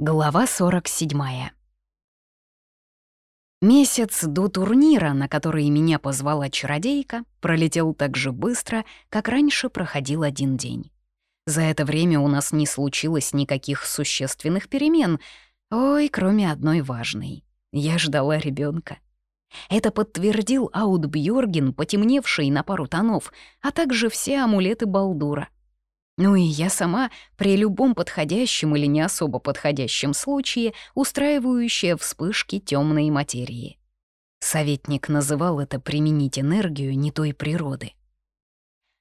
Глава 47. Месяц до турнира, на который меня позвала чародейка, пролетел так же быстро, как раньше проходил один день. За это время у нас не случилось никаких существенных перемен, ой, кроме одной важной. Я ждала ребенка. Это подтвердил Аутбьорген, потемневший на пару тонов, а также все амулеты Балдура. Ну и я сама при любом подходящем или не особо подходящем случае устраивающая вспышки темной материи. Советник называл это применить энергию не той природы.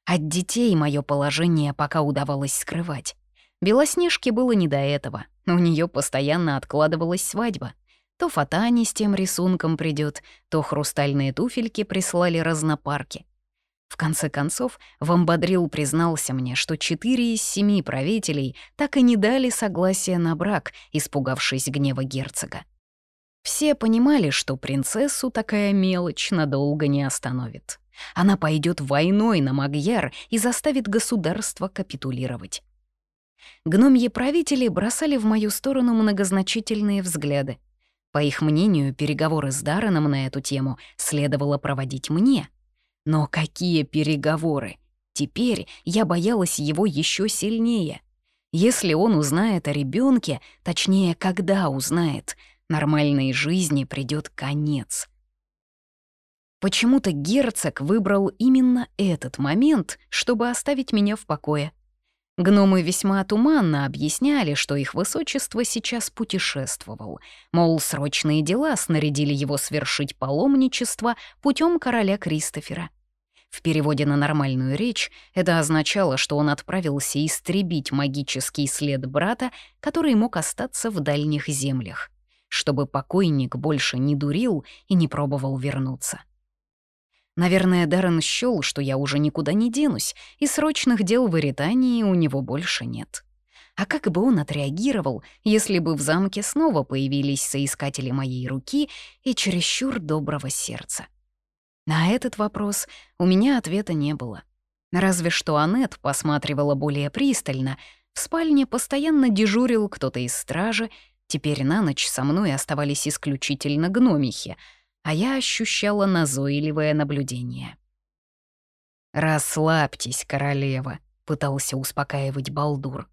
От детей мое положение пока удавалось скрывать. Белоснежке было не до этого, у нее постоянно откладывалась свадьба. То фатани с тем рисунком придет, то хрустальные туфельки прислали разнопарки — в конце концов, Вамбадрил признался мне, что четыре из семи правителей так и не дали согласия на брак, испугавшись гнева герцога. Все понимали, что принцессу такая мелочь надолго не остановит. Она пойдет войной на Магьяр и заставит государство капитулировать. Гномьи правители бросали в мою сторону многозначительные взгляды. По их мнению, переговоры с Дарреном на эту тему следовало проводить мне — но какие переговоры? Теперь я боялась его еще сильнее. Если он узнает о ребенке, точнее, когда узнает, нормальной жизни придет конец. Почему-то герцог выбрал именно этот момент, чтобы оставить меня в покое. Гномы весьма туманно объясняли, что их высочество сейчас путешествовал, мол, срочные дела снарядили его свершить паломничество путем короля Кристофера. В переводе на нормальную речь это означало, что он отправился истребить магический след брата, который мог остаться в дальних землях, чтобы покойник больше не дурил и не пробовал вернуться. Наверное, Даррен счёл, что я уже никуда не денусь, и срочных дел в Иритании у него больше нет. А как бы он отреагировал, если бы в замке снова появились соискатели моей руки и чересчур доброго сердца? На этот вопрос у меня ответа не было. Разве что Аннет посматривала более пристально. В спальне постоянно дежурил кто-то из стражи, теперь на ночь со мной оставались исключительно гномихи — а я ощущала назойливое наблюдение. «Расслабьтесь, королева», — пытался успокаивать Балдур.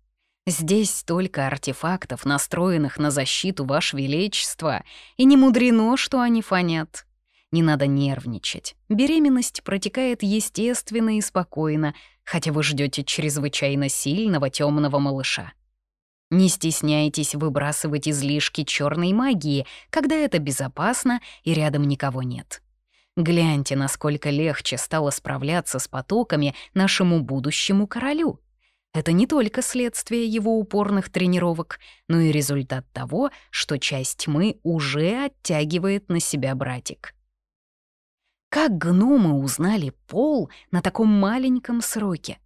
«Здесь столько артефактов, настроенных на защиту Ваше Величество, и не мудрено, что они фонят. Не надо нервничать. Беременность протекает естественно и спокойно, хотя вы ждете чрезвычайно сильного темного малыша. Не стесняйтесь выбрасывать излишки черной магии, когда это безопасно и рядом никого нет. Гляньте, насколько легче стало справляться с потоками нашему будущему королю. Это не только следствие его упорных тренировок, но и результат того, что часть тьмы уже оттягивает на себя братик. Как гномы узнали пол на таком маленьком сроке?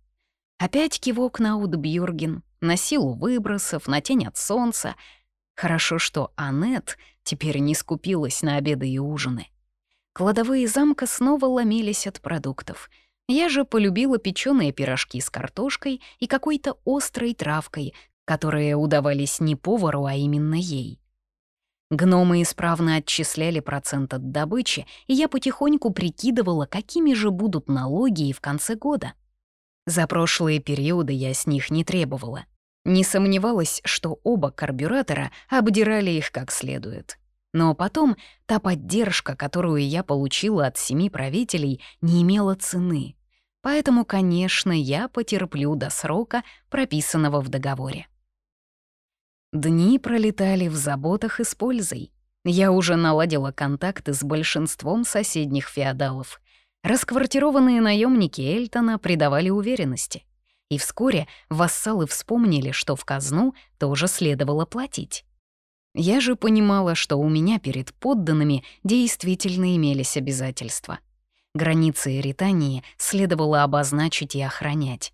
Опять кивок на Аудбюрген на силу выбросов, на тень от солнца. Хорошо, что Аннет теперь не скупилась на обеды и ужины. Кладовые замка снова ломились от продуктов. Я же полюбила печеные пирожки с картошкой и какой-то острой травкой, которые удавались не повару, а именно ей. Гномы исправно отчисляли процент от добычи, и я потихоньку прикидывала, какими же будут налоги и в конце года. За прошлые периоды я с них не требовала. Не сомневалась, что оба карбюратора обдирали их как следует. Но потом та поддержка, которую я получила от семи правителей, не имела цены. Поэтому, конечно, я потерплю до срока, прописанного в договоре. Дни пролетали в заботах и с пользой. Я уже наладила контакты с большинством соседних феодалов. Расквартированные наемники Эльтона придавали уверенности — и вскоре вассалы вспомнили, что в казну тоже следовало платить. Я же понимала, что у меня перед подданными действительно имелись обязательства. Границы Эритании следовало обозначить и охранять.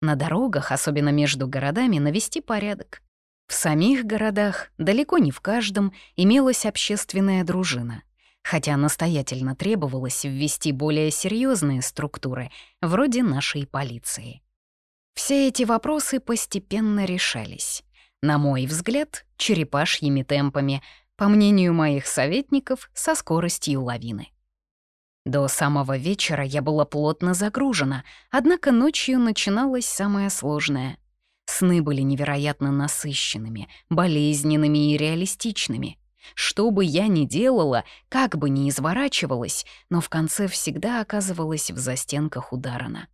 На дорогах, особенно между городами, навести порядок. В самих городах, далеко не в каждом, имелась общественная дружина, хотя настоятельно требовалось ввести более серьезные структуры, вроде нашей полиции. Все эти вопросы постепенно решались. На мой взгляд, черепашьими темпами, по мнению моих советников, со скоростью лавины. До самого вечера я была плотно загружена, однако ночью начиналось самое сложное. Сны были невероятно насыщенными, болезненными и реалистичными. Что бы я ни делала, как бы ни изворачивалась, но в конце всегда оказывалась в застенках у Дарана.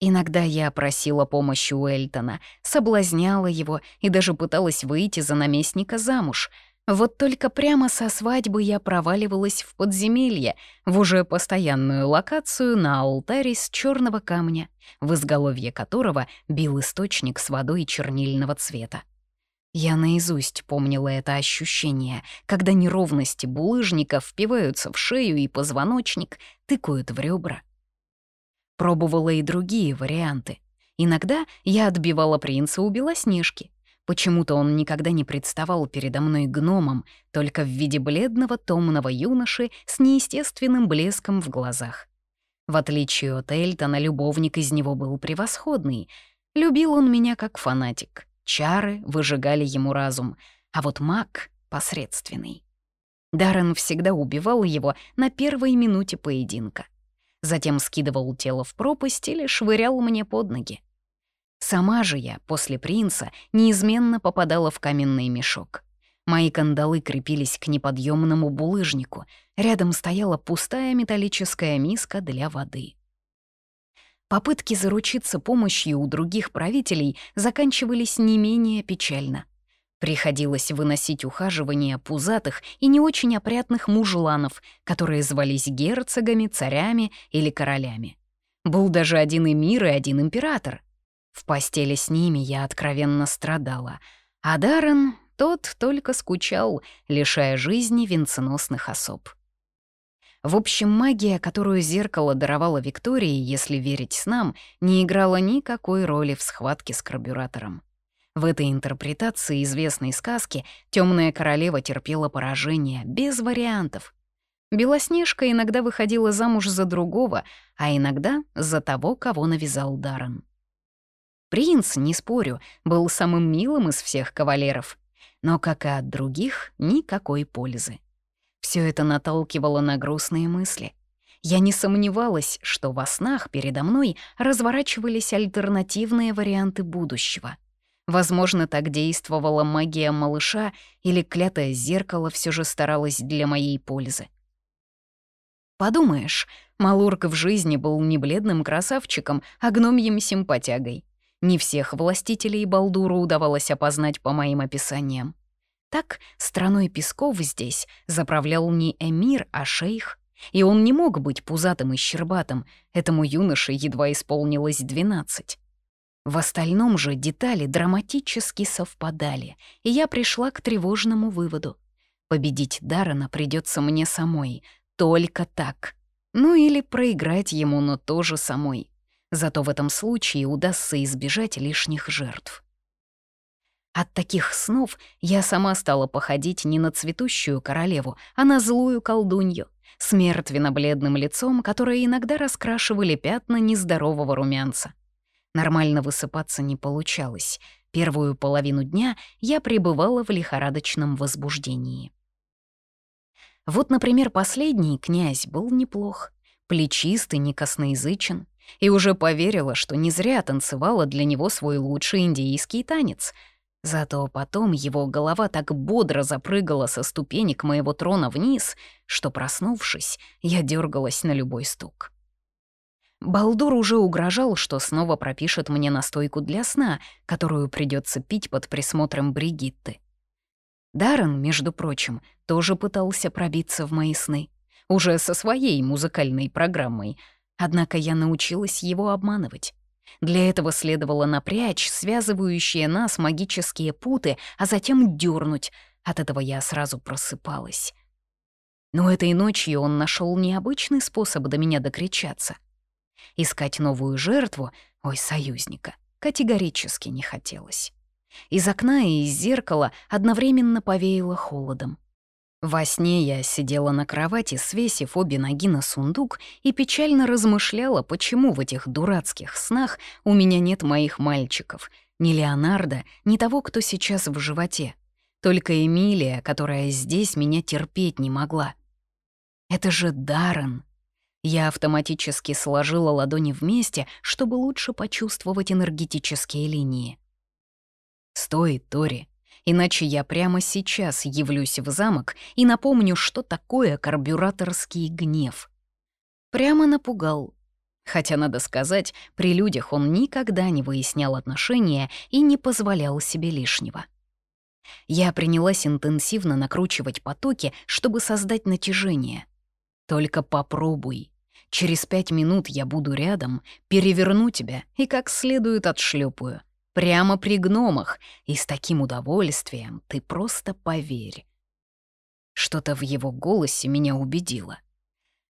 Иногда я просила помощи у Эльтона, соблазняла его и даже пыталась выйти за наместника замуж — вот только прямо со свадьбы я проваливалась в подземелье, в уже постоянную локацию на алтаре с черного камня, в изголовье которого бил источник с водой чернильного цвета. Я наизусть помнила это ощущение, когда неровности булыжника впиваются в шею и позвоночник, тыкают в ребра. Пробовала и другие варианты. Иногда я отбивала принца у Белоснежки, Почему-то он никогда не представал передо мной гномом, только в виде бледного томного юноши с неестественным блеском в глазах. В отличие от Эльтона, любовник из него был превосходный. Любил он меня как фанатик. Чары выжигали ему разум, а вот маг — посредственный. Даррен всегда убивал его на первой минуте поединка. Затем скидывал тело в пропасть или швырял мне под ноги. Сама же я, после принца, неизменно попадала в каменный мешок. Мои кандалы крепились к неподъемному булыжнику. Рядом стояла пустая металлическая миска для воды. Попытки заручиться помощью у других правителей заканчивались не менее печально. Приходилось выносить ухаживание пузатых и не очень опрятных мужланов, которые звались герцогами, царями или королями. Был даже один эмир и один император — в постели с ними я откровенно страдала, а Даррен, тот только скучал, лишая жизни венценосных особ. В общем, магия, которую зеркало даровало Виктории, если верить снам, не играла никакой роли в схватке с карбюратором. В этой интерпретации известной сказки темная королева терпела поражение, без вариантов. Белоснежка иногда выходила замуж за другого, а иногда за того, кого навязал Даррен. Принц, не спорю, был самым милым из всех кавалеров, но, как и от других, никакой пользы. Все это наталкивало на грустные мысли. Я не сомневалась, что во снах передо мной разворачивались альтернативные варианты будущего. Возможно, так действовала магия малыша или клятое зеркало все же старалось для моей пользы. Подумаешь, Малурк в жизни был не бледным красавчиком, а гномьим симпатягой. Не всех властителей Балдуру удавалось опознать по моим описаниям. Так, страной песков здесь заправлял не эмир, а шейх. И он не мог быть пузатым и щербатым, этому юноше едва исполнилось двенадцать. В остальном же детали драматически совпадали, и я пришла к тревожному выводу. Победить Дарана придется мне самой, только так. Ну или проиграть ему, но тоже самой. Зато в этом случае удастся избежать лишних жертв. От таких снов я сама стала походить не на цветущую королеву, а на злую колдунью, с мертвенно-бледным лицом, которое иногда раскрашивали пятна нездорового румянца. Нормально высыпаться не получалось. Первую половину дня я пребывала в лихорадочном возбуждении. Вот, например, последний князь был неплох. Плечистый, не косноязычен и уже поверила, что не зря танцевала для него свой лучший индийский танец. Зато потом его голова так бодро запрыгала со ступенек моего трона вниз, что, проснувшись, я дергалась на любой стук. Балдур уже угрожал, что снова пропишет мне настойку для сна, которую придется пить под присмотром Бригитты. Даррен, между прочим, тоже пытался пробиться в мои сны, уже со своей музыкальной программой — Однако я научилась его обманывать. Для этого следовало напрячь связывающие нас магические путы, а затем дернуть. От этого я сразу просыпалась. Но этой ночью он нашел необычный способ до меня докричаться. Искать новую жертву, ой, союзника, категорически не хотелось. Из окна и из зеркала одновременно повеяло холодом. Во сне я сидела на кровати, свесив обе ноги на сундук и печально размышляла, почему в этих дурацких снах у меня нет моих мальчиков, ни Леонардо, ни того, кто сейчас в животе. только Эмилия, которая здесь меня терпеть не могла. Это же Даррен. Я автоматически сложила ладони вместе, чтобы лучше почувствовать энергетические линии. «Стой, Тори, иначе я прямо сейчас явлюсь в замок и напомню, что такое карбюраторский гнев». Прямо напугал. Хотя, надо сказать, при людях он никогда не выяснял отношения и не позволял себе лишнего. Я принялась интенсивно накручивать потоки, чтобы создать натяжение. Только попробуй. Через пять минут я буду рядом, переверну тебя и как следует отшлепаю. Прямо при гномах, и с таким удовольствием ты просто поверь. Что-то в его голосе меня убедило.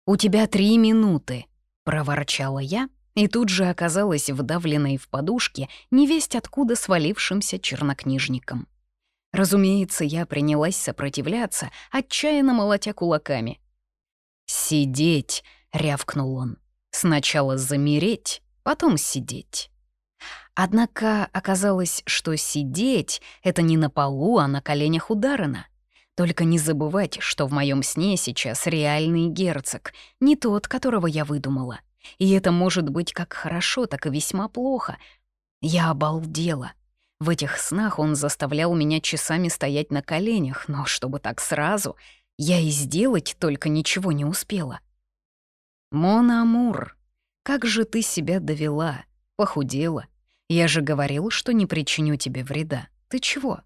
«У тебя три минуты», — проворчала я, и тут же оказалась вдавленной в подушке невесть откуда свалившимся чернокнижником. Разумеется, я принялась сопротивляться, отчаянно молотя кулаками. «Сидеть!» — рявкнул он. «Сначала замереть, потом сидеть». Однако оказалось, что сидеть — это не на полу, а на коленях у Даррена. Только не забывать, что в моем сне сейчас реальный герцог, не тот, которого я выдумала. И это может быть как хорошо, так и весьма плохо. Я обалдела. В этих снах он заставлял меня часами стоять на коленях, но чтобы так сразу, я и сделать только ничего не успела. «Мон Амур, как же ты себя довела, похудела. Я же говорил, что не причиню тебе вреда. Ты чего?»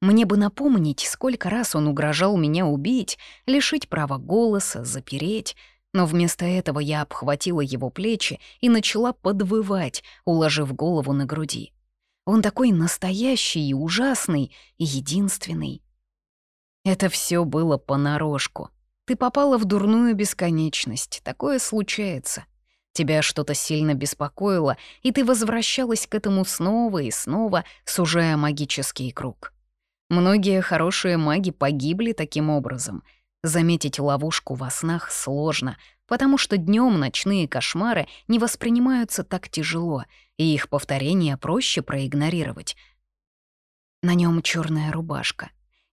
Мне бы напомнить, сколько раз он угрожал меня убить, лишить права голоса, запереть, но вместо этого я обхватила его плечи и начала подвывать, уложив голову на груди. Он такой настоящий и ужасный, и единственный. Это все было понарошку. Ты попала в дурную бесконечность, такое случается. Тебя что-то сильно беспокоило, и ты возвращалась к этому снова и снова, сужая магический круг. Многие хорошие маги погибли таким образом. Заметить ловушку во снах сложно, потому что днем ночные кошмары не воспринимаются так тяжело, и их повторение проще проигнорировать. На нем черная рубашка.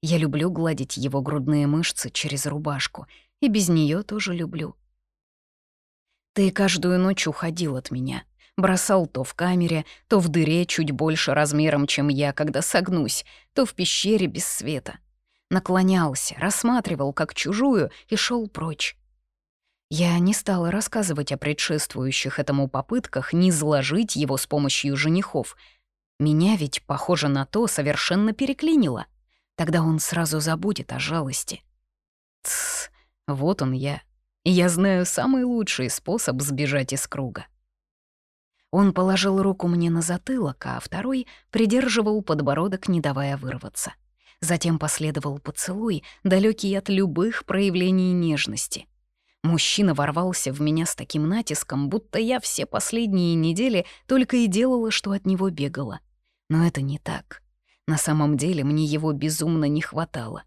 Я люблю гладить его грудные мышцы через рубашку, и без нее тоже люблю. Ты каждую ночь уходил от меня, бросал то в камере, то в дыре чуть больше размером, чем я, когда согнусь, то в пещере без света. Наклонялся, рассматривал как чужую и шел прочь. Я не стала рассказывать о предшествующих этому попытках не изложить его с помощью женихов. Меня ведь, похоже на то, совершенно переклинило. Тогда он сразу забудет о жалости. Тсс, вот он я. я знаю самый лучший способ сбежать из круга. Он положил руку мне на затылок, а второй придерживал подбородок, не давая вырваться. Затем последовал поцелуй, далекий от любых проявлений нежности — Мужчина ворвался в меня с таким натиском, будто я все последние недели только и делала, что от него бегала. Но это не так. На самом деле мне его безумно не хватало.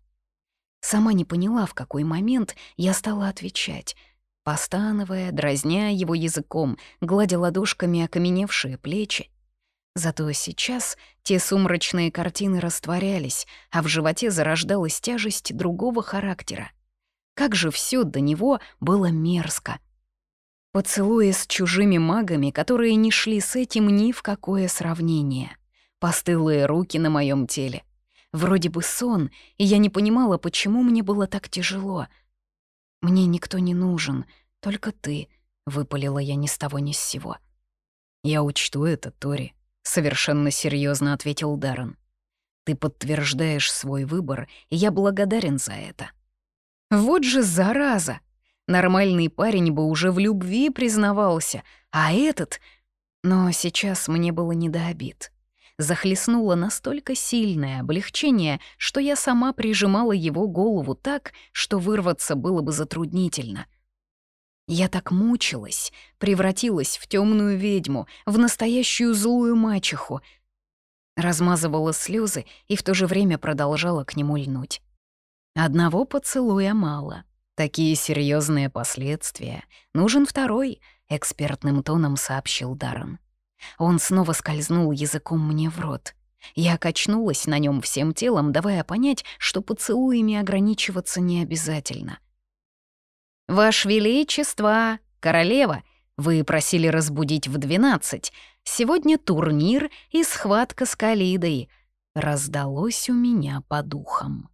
Сама не поняла, в какой момент я стала отвечать, постановая, дразня его языком, гладя ладошками окаменевшие плечи. Зато сейчас те сумрачные картины растворялись, а в животе зарождалась тяжесть другого характера. Как же все до него было мерзко. Поцелуи с чужими магами, которые не шли с этим ни в какое сравнение. Постылые руки на моем теле. Вроде бы сон, и я не понимала, почему мне было так тяжело. «Мне никто не нужен, только ты», — выпалила я ни с того ни с сего. «Я учту это, Тори», — совершенно серьезно ответил Даррен. «Ты подтверждаешь свой выбор, и я благодарен за это. Вот же зараза! Нормальный парень бы уже в любви признавался, а этот... Но сейчас мне было не до обид. Захлестнуло настолько сильное облегчение, что я сама прижимала его голову так, что вырваться было бы затруднительно. Я так мучилась, превратилась в темную ведьму, в настоящую злую мачеху. Размазывала слезы и в то же время продолжала к нему льнуть. Одного поцелуя мало. Такие серьезные последствия. Нужен второй, экспертным тоном сообщил Даррен. Он снова скользнул языком мне в рот. Я качнулась на нем всем телом, давая понять, что поцелуями ограничиваться не обязательно. «Ваше Величество, королева, вы просили разбудить в двенадцать. Сегодня турнир и схватка с Калидой», — раздалось у меня по духам.